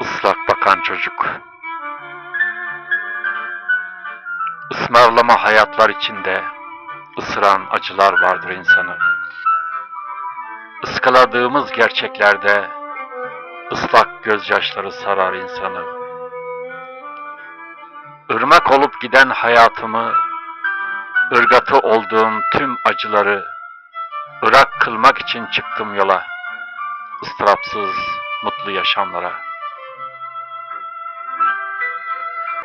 Islak bakan çocuk. Ismarlama hayatlar içinde ısıran acılar vardır insanı. Iskaladığımız gerçeklerde ıslak gözyaşları sarar insanı. Irmak olup giden hayatımı, ırgatı olduğum tüm acıları ırak kılmak için çıktım yola. ıstırapsız, mutlu yaşamlara.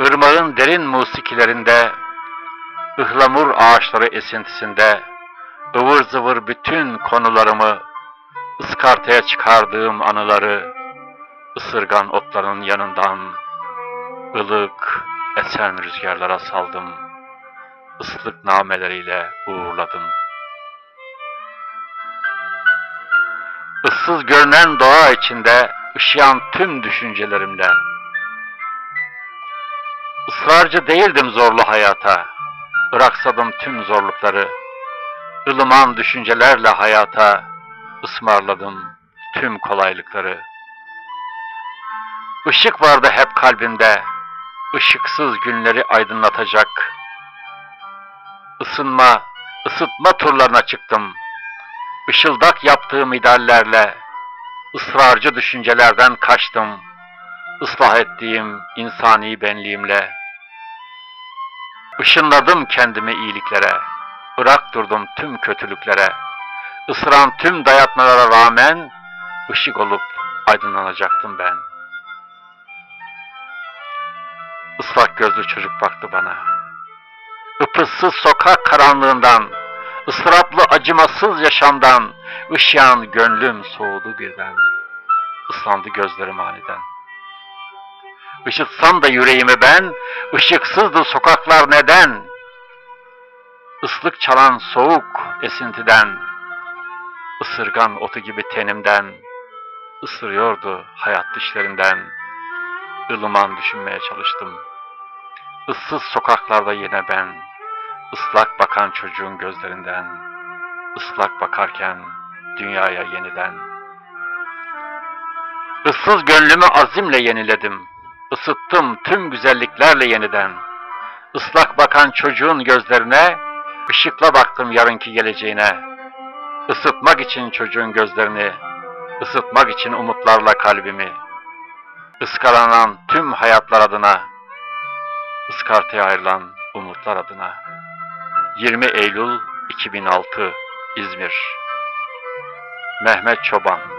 Irmağın derin musikilerinde, ıhlamur ağaçları esintisinde, ıvır zıvır bütün konularımı, ıskartaya çıkardığım anıları, ısırgan otların yanından, ılık, esen rüzgarlara saldım, ıslık nameleriyle uğurladım. Issız görünen doğa içinde, ışıyan tüm düşüncelerimle, Israrcı değildim zorlu hayata. Bıraksadım tüm zorlukları. ılıman düşüncelerle hayata ısmarladım tüm kolaylıkları. Işık vardı hep kalbimde. ışıksız günleri aydınlatacak. Isınma, ısıtma turlarına çıktım. Işıldak yaptığım ideallerle ısrarcı düşüncelerden kaçtım ıslah ettiğim insani benliğimle. Işınladım kendimi iyiliklere, bırak durdum tüm kötülüklere. Isıran tüm dayatmalara rağmen ışık olup aydınlanacaktım ben. Islak gözlü çocuk baktı bana. Ipıssız sokak karanlığından, ıstıraplı acımasız yaşamdan, ışıyan gönlüm soğudu birden. Islandı gözlerim aniden. Işıtsam da yüreğimi ben, ışıksızdı sokaklar neden? Islık çalan soğuk esintiden, ısırgan otu gibi tenimden, ısırıyordu hayat dişlerinden. ılıman düşünmeye çalıştım. Issız sokaklarda yine ben, ıslak bakan çocuğun gözlerinden, ıslak bakarken dünyaya yeniden. Issız gönlümü azimle yeniledim. Isıttım tüm güzelliklerle yeniden. Islak bakan çocuğun gözlerine, ışıkla baktım yarınki geleceğine. Isıtmak için çocuğun gözlerini, ısıtmak için umutlarla kalbimi. Iskalanan tüm hayatlar adına, ıskartaya ayrılan umutlar adına. 20 Eylül 2006 İzmir Mehmet Çoban